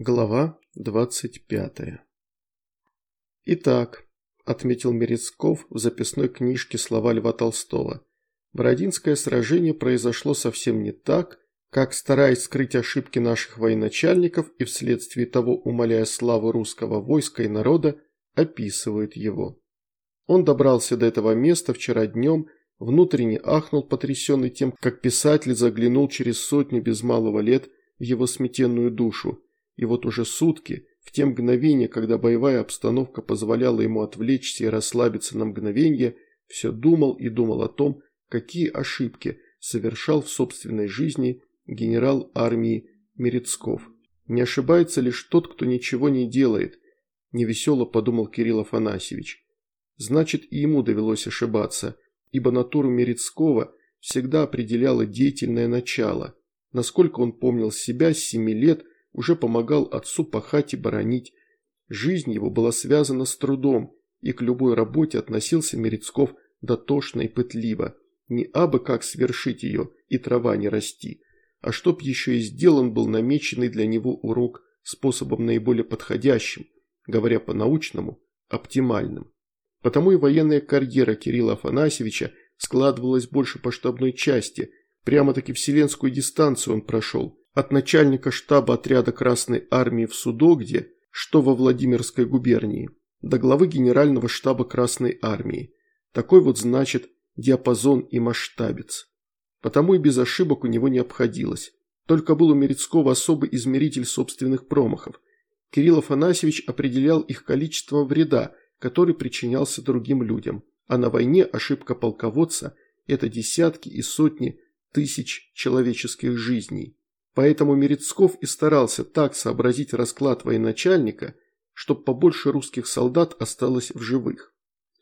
Глава 25 Итак, отметил Мерецков в записной книжке слова Льва Толстого, Бородинское сражение произошло совсем не так, как, стараясь скрыть ошибки наших военачальников и вследствие того умаляя славу русского войска и народа, описывают его. Он добрался до этого места вчера днем, внутренне ахнул, потрясенный тем, как писатель заглянул через сотню без малого лет в его сметенную душу, и вот уже сутки, в те мгновения, когда боевая обстановка позволяла ему отвлечься и расслабиться на мгновение, все думал и думал о том, какие ошибки совершал в собственной жизни генерал армии Мерецков. Не ошибается лишь тот, кто ничего не делает, невесело подумал Кирилл Афанасьевич. Значит, и ему довелось ошибаться, ибо натуру Мерецкого всегда определяло деятельное начало. Насколько он помнил себя с семи лет – уже помогал отцу пахать и боронить. Жизнь его была связана с трудом, и к любой работе относился Мерецков дотошно и пытливо. Не абы как свершить ее и трава не расти, а чтоб еще и сделан был намеченный для него урок способом наиболее подходящим, говоря по-научному, оптимальным. Потому и военная карьера Кирилла Афанасьевича складывалась больше по штабной части, прямо-таки вселенскую дистанцию он прошел, от начальника штаба отряда Красной Армии в Судогде, что во Владимирской губернии, до главы Генерального штаба Красной Армии. Такой вот, значит, диапазон и масштабец. Потому и без ошибок у него не обходилось. Только был у Мерецкого особый измеритель собственных промахов. Кирилл Афанасьевич определял их количеством вреда, который причинялся другим людям. А на войне ошибка полководца – это десятки и сотни тысяч человеческих жизней. Поэтому Мерецков и старался так сообразить расклад военачальника, чтобы побольше русских солдат осталось в живых.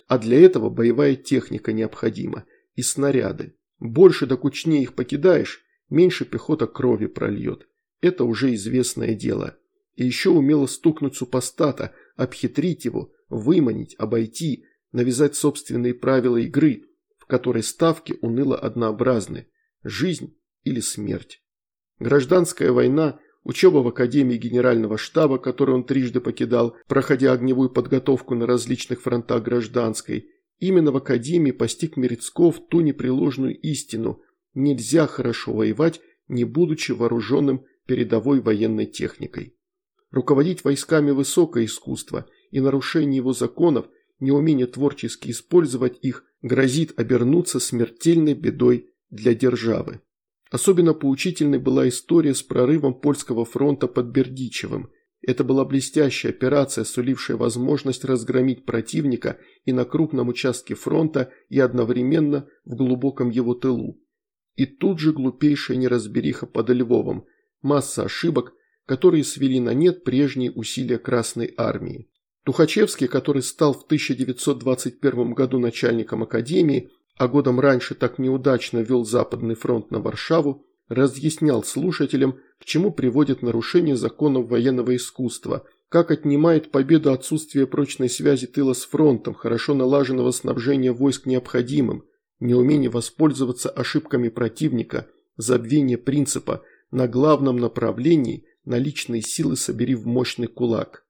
А для этого боевая техника необходима и снаряды. Больше да кучнее их покидаешь, меньше пехота крови прольет. Это уже известное дело. И еще умело стукнуть супостата, обхитрить его, выманить, обойти, навязать собственные правила игры, в которой ставки уныло однообразны – жизнь или смерть. Гражданская война, учеба в Академии Генерального штаба, которую он трижды покидал, проходя огневую подготовку на различных фронтах гражданской. Именно в Академии постиг Мерецков ту непреложную истину – нельзя хорошо воевать, не будучи вооруженным передовой военной техникой. Руководить войсками высокое искусство, и нарушение его законов, неумение творчески использовать их, грозит обернуться смертельной бедой для державы. Особенно поучительной была история с прорывом польского фронта под Бердичевым. Это была блестящая операция, сулившая возможность разгромить противника и на крупном участке фронта, и одновременно в глубоком его тылу. И тут же глупейшая неразбериха под Львовом, масса ошибок, которые свели на нет прежние усилия Красной Армии. Тухачевский, который стал в 1921 году начальником Академии, а годом раньше так неудачно вел Западный фронт на Варшаву, разъяснял слушателям, к чему приводит нарушение законов военного искусства, как отнимает победу отсутствие прочной связи тыла с фронтом, хорошо налаженного снабжения войск необходимым, неумение воспользоваться ошибками противника, забвение принципа «на главном направлении наличные силы собери в мощный кулак».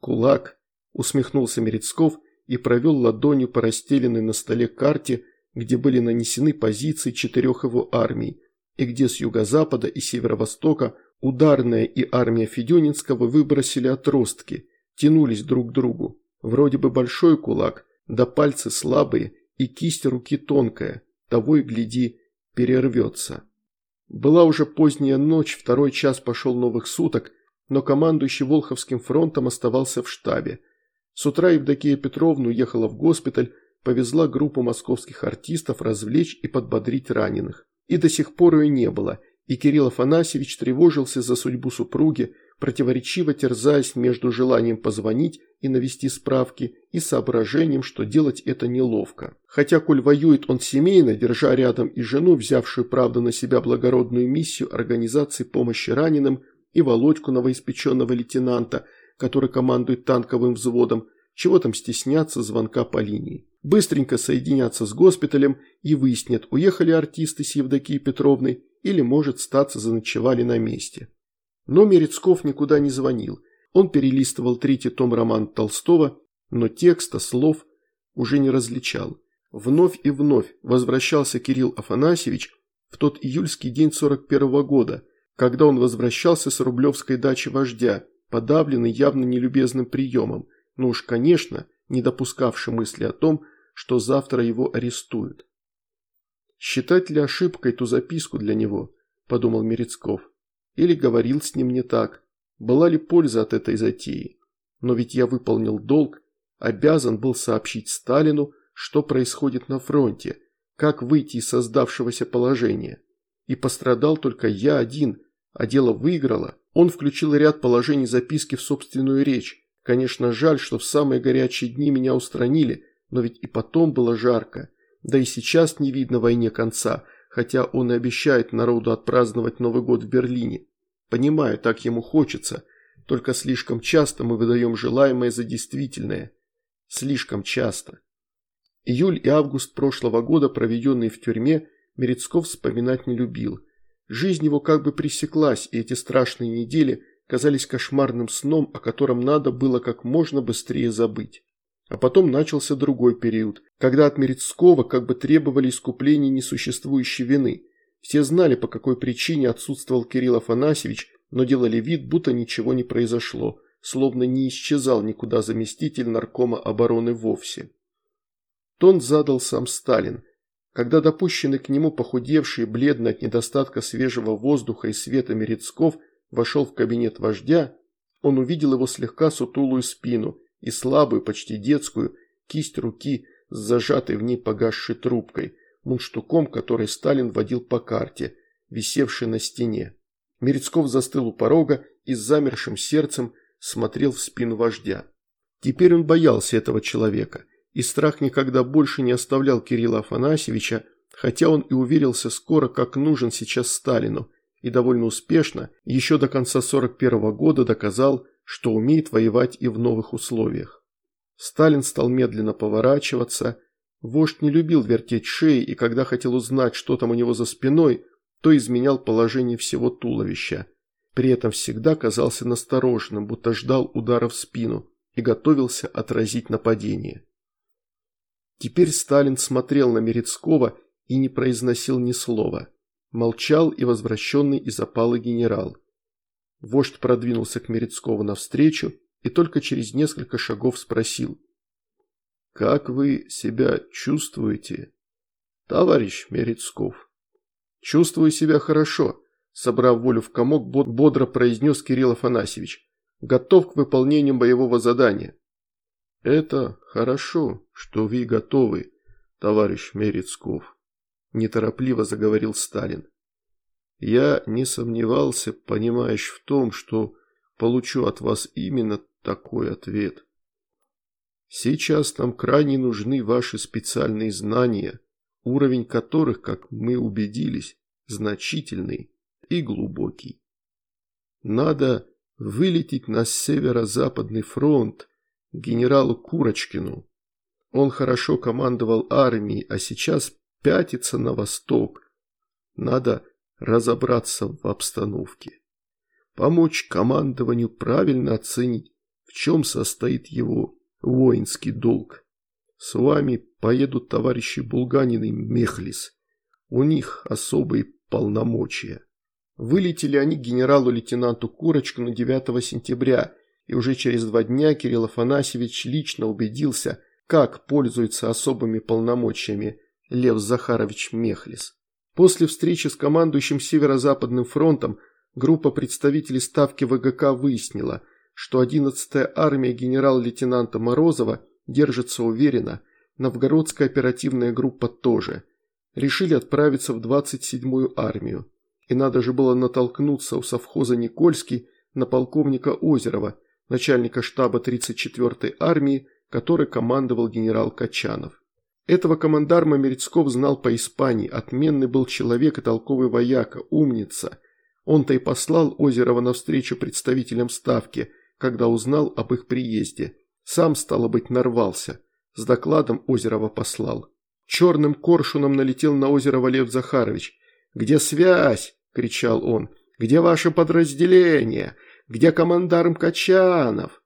«Кулак», усмехнулся Мерецков и провел ладонью по расстеленной на столе карте – где были нанесены позиции четырех его армий, и где с юго-запада и северо-востока ударная и армия Федюнинского выбросили отростки, тянулись друг к другу. Вроде бы большой кулак, да пальцы слабые и кисть руки тонкая, того и гляди, перервется. Была уже поздняя ночь, второй час пошел новых суток, но командующий Волховским фронтом оставался в штабе. С утра Евдокия Петровна уехала в госпиталь, повезла группу московских артистов развлечь и подбодрить раненых. И до сих пор ее не было, и Кирилл Афанасьевич тревожился за судьбу супруги, противоречиво терзаясь между желанием позвонить и навести справки и соображением, что делать это неловко. Хотя, коль воюет он семейно, держа рядом и жену, взявшую, правда, на себя благородную миссию организации помощи раненым, и Володьку новоиспеченного лейтенанта, который командует танковым взводом, чего там стесняться звонка по линии быстренько соединятся с госпиталем и выяснят, уехали артисты с Евдокией Петровной или, может, статься заночевали на месте. Но Мерецков никуда не звонил. Он перелистывал третий том романа Толстого, но текста, слов уже не различал. Вновь и вновь возвращался Кирилл Афанасьевич в тот июльский день 41 -го года, когда он возвращался с рублевской дачи вождя, подавленный явно нелюбезным приемом, но уж, конечно, не допускавший мысли о том, что завтра его арестуют. «Считать ли ошибкой ту записку для него?» – подумал Мерецков. «Или говорил с ним не так? Была ли польза от этой затеи? Но ведь я выполнил долг, обязан был сообщить Сталину, что происходит на фронте, как выйти из создавшегося положения. И пострадал только я один, а дело выиграло. Он включил ряд положений записки в собственную речь. Конечно, жаль, что в самые горячие дни меня устранили, но ведь и потом было жарко. Да и сейчас не видно войне конца, хотя он и обещает народу отпраздновать Новый год в Берлине. Понимаю, так ему хочется, только слишком часто мы выдаем желаемое за действительное. Слишком часто. Июль и август прошлого года, проведенные в тюрьме, Мерецков вспоминать не любил. Жизнь его как бы пресеклась, и эти страшные недели казались кошмарным сном, о котором надо было как можно быстрее забыть. А потом начался другой период, когда от Мерецкого как бы требовали искупления несуществующей вины. Все знали, по какой причине отсутствовал Кирилл Афанасьевич, но делали вид, будто ничего не произошло, словно не исчезал никуда заместитель наркома обороны вовсе. Тон задал сам Сталин. Когда допущенный к нему похудевший, бледный от недостатка свежего воздуха и света Мерецков вошел в кабинет вождя, он увидел его слегка сутулую спину и слабую, почти детскую, кисть руки с зажатой в ней погасшей трубкой, мундштуком, который Сталин водил по карте, висевшей на стене. Мерецков застыл у порога и с замершим сердцем смотрел в спину вождя. Теперь он боялся этого человека – и страх никогда больше не оставлял Кирилла Афанасьевича, хотя он и уверился скоро, как нужен сейчас Сталину, и довольно успешно еще до конца 41 -го года доказал, что умеет воевать и в новых условиях. Сталин стал медленно поворачиваться. Вождь не любил вертеть шеи, и когда хотел узнать, что там у него за спиной, то изменял положение всего туловища. При этом всегда казался настороженным, будто ждал удара в спину и готовился отразить нападение. Теперь Сталин смотрел на Мерецкого и не произносил ни слова. Молчал и возвращенный из опалы генерал. Вождь продвинулся к Мерецкову навстречу и только через несколько шагов спросил. «Как вы себя чувствуете, товарищ Мерецков?» «Чувствую себя хорошо», – собрав волю в комок, бодро произнес Кирилл Афанасьевич. «Готов к выполнению боевого задания». «Это хорошо, что вы готовы, товарищ Мерецков», – неторопливо заговорил Сталин. «Я не сомневался, понимаешь, в том, что получу от вас именно такой ответ. Сейчас нам крайне нужны ваши специальные знания, уровень которых, как мы убедились, значительный и глубокий. Надо вылететь на северо-западный фронт генералу Курочкину. Он хорошо командовал армией, а сейчас пятится на восток. Надо разобраться в обстановке. Помочь командованию правильно оценить, в чем состоит его воинский долг. С вами поедут товарищи Булганин и Мехлис. У них особые полномочия. Вылетели они генералу-лейтенанту Курочкину 9 сентября – и уже через два дня Кирилл Афанасьевич лично убедился, как пользуется особыми полномочиями Лев Захарович Мехлис. После встречи с командующим Северо-Западным фронтом группа представителей Ставки ВГК выяснила, что 11-я армия генерал-лейтенанта Морозова держится уверенно, Новгородская оперативная группа тоже. Решили отправиться в 27-ю армию. И надо же было натолкнуться у совхоза Никольский на полковника Озерова, начальника штаба 34-й армии, который командовал генерал Качанов. Этого командарма Мерецков знал по Испании, отменный был человек и толковый вояка, умница. Он-то и послал Озерова навстречу представителям Ставки, когда узнал об их приезде. Сам, стало быть, нарвался. С докладом Озерова послал. Черным коршуном налетел на Озерова Лев Захарович. «Где связь?» – кричал он. Где ваше подразделение? Где командарм Качанов?»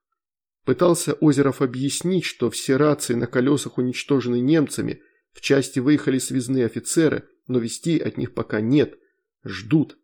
Пытался Озеров объяснить, что все рации на колесах уничтожены немцами, в части выехали связные офицеры, но вестей от них пока нет. Ждут.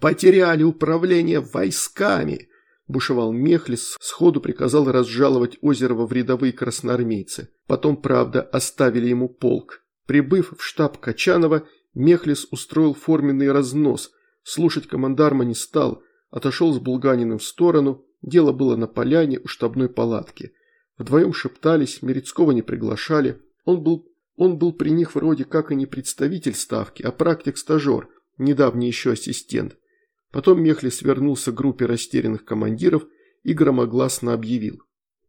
«Потеряли управление войсками!» бушевал Мехлис, сходу приказал разжаловать Озерова в рядовые красноармейцы. Потом, правда, оставили ему полк. Прибыв в штаб Качанова, Мехлис устроил форменный разнос. Слушать командарма не стал, отошел с Булганиным в сторону, дело было на поляне у штабной палатки. Вдвоем шептались, Мерецкого не приглашали, он был, он был при них вроде как и не представитель ставки, а практик-стажер, недавний еще ассистент. Потом Мехлис вернулся к группе растерянных командиров и громогласно объявил.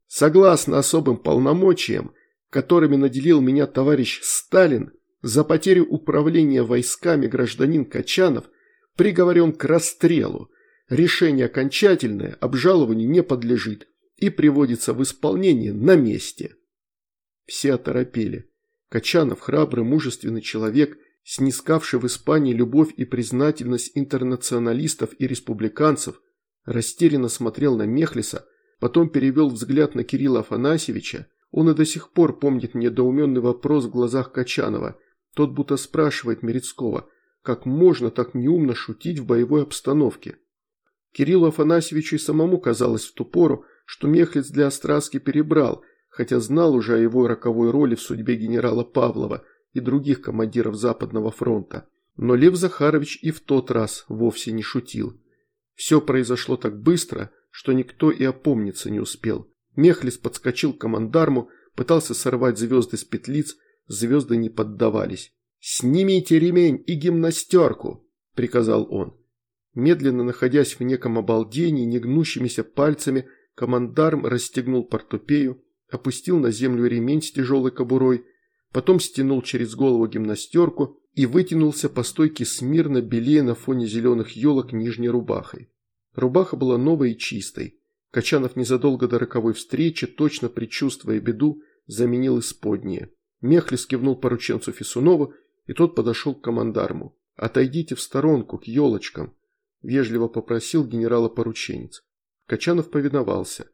Согласно особым полномочиям, которыми наделил меня товарищ Сталин, за потерю управления войсками гражданин Качанов приговорен к расстрелу. Решение окончательное, обжалованию не подлежит и приводится в исполнение на месте. Все оторопели. Качанов, храбрый, мужественный человек – снискавший в Испании любовь и признательность интернационалистов и республиканцев, растерянно смотрел на Мехлиса, потом перевел взгляд на Кирилла Афанасьевича. Он и до сих пор помнит недоуменный вопрос в глазах Качанова. Тот будто спрашивает Мерецкого, как можно так неумно шутить в боевой обстановке. Кириллу Афанасьевичу и самому казалось в ту пору, что Мехлиц для Остраски перебрал, хотя знал уже о его роковой роли в судьбе генерала Павлова – и других командиров Западного фронта. Но Лев Захарович и в тот раз вовсе не шутил. Все произошло так быстро, что никто и опомниться не успел. Мехлис подскочил к командарму, пытался сорвать звезды с петлиц, звезды не поддавались. «Снимите ремень и гимнастерку!» – приказал он. Медленно находясь в неком обалдении, негнущимися пальцами, командарм расстегнул портупею, опустил на землю ремень с тяжелой кобурой – потом стянул через голову гимнастерку и вытянулся по стойке смирно, белее на фоне зеленых елок нижней рубахой. Рубаха была новой и чистой. Качанов незадолго до роковой встречи, точно предчувствуя беду, заменил исподнее. Мехлис кивнул порученцу Фисунову, и тот подошел к командарму. «Отойдите в сторонку, к елочкам», – вежливо попросил генерала-порученец. Качанов повиновался.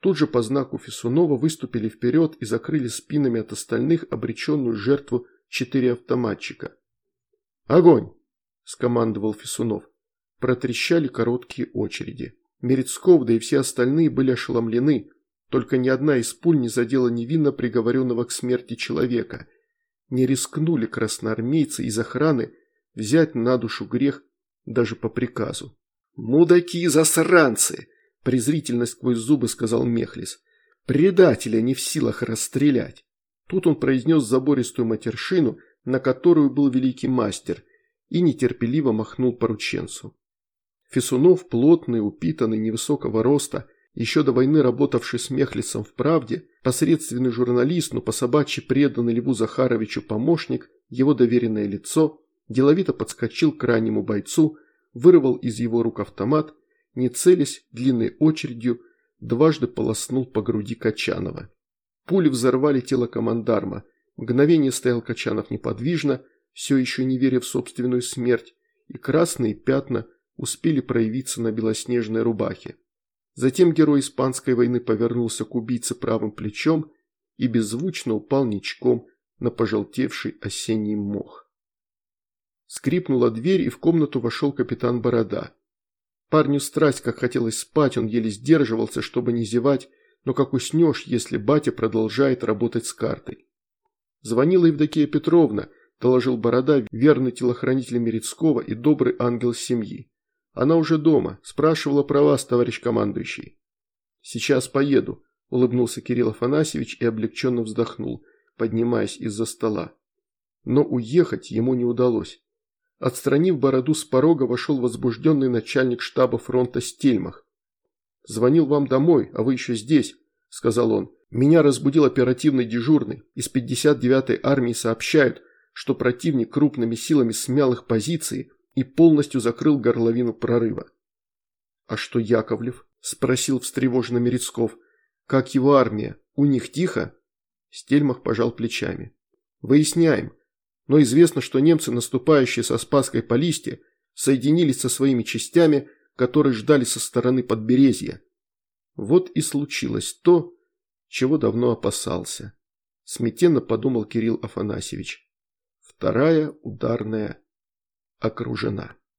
Тут же по знаку Фисунова выступили вперед и закрыли спинами от остальных обреченную жертву четыре автоматчика. «Огонь!» – скомандовал Фисунов. Протрещали короткие очереди. Мерецков, да и все остальные были ошеломлены. Только ни одна из пуль не задела невинно приговоренного к смерти человека. Не рискнули красноармейцы из охраны взять на душу грех даже по приказу. «Мудаки-засранцы!» презрительно сквозь зубы сказал Мехлис. «Предателя не в силах расстрелять». Тут он произнес забористую матершину, на которую был великий мастер, и нетерпеливо махнул порученцу. Фесунов, плотный, упитанный, невысокого роста, еще до войны работавший с Мехлисом в «Правде», посредственный журналист, но по собачьи преданный Льву Захаровичу помощник, его доверенное лицо, деловито подскочил к раннему бойцу, вырвал из его рук автомат не целясь длинной очередью, дважды полоснул по груди Качанова. Пули взорвали тело командарма. Мгновение стоял Качанов неподвижно, все еще не веря в собственную смерть, и красные пятна успели проявиться на белоснежной рубахе. Затем герой Испанской войны повернулся к убийце правым плечом и беззвучно упал ничком на пожелтевший осенний мох. Скрипнула дверь, и в комнату вошел капитан Борода. Парню страсть, как хотелось спать, он еле сдерживался, чтобы не зевать, но как уснешь, если батя продолжает работать с картой. Звонила Евдокия Петровна, доложил Борода, верный телохранитель Мерецкого и добрый ангел семьи. Она уже дома, спрашивала про вас, товарищ командующий. Сейчас поеду, улыбнулся Кирилл Афанасьевич и облегченно вздохнул, поднимаясь из-за стола. Но уехать ему не удалось. Отстранив бороду с порога, вошел возбужденный начальник штаба фронта Стельмах. «Звонил вам домой, а вы еще здесь», – сказал он. «Меня разбудил оперативный дежурный. Из 59-й армии сообщают, что противник крупными силами смял их позиции и полностью закрыл горловину прорыва». «А что Яковлев?» – спросил встревоженно Мерецков. «Как его армия? У них тихо?» Стельмах пожал плечами. «Выясняем но известно, что немцы, наступающие со Спасской по листе, соединились со своими частями, которые ждали со стороны подберезья. Вот и случилось то, чего давно опасался. Смятенно подумал Кирилл Афанасьевич. Вторая ударная окружена.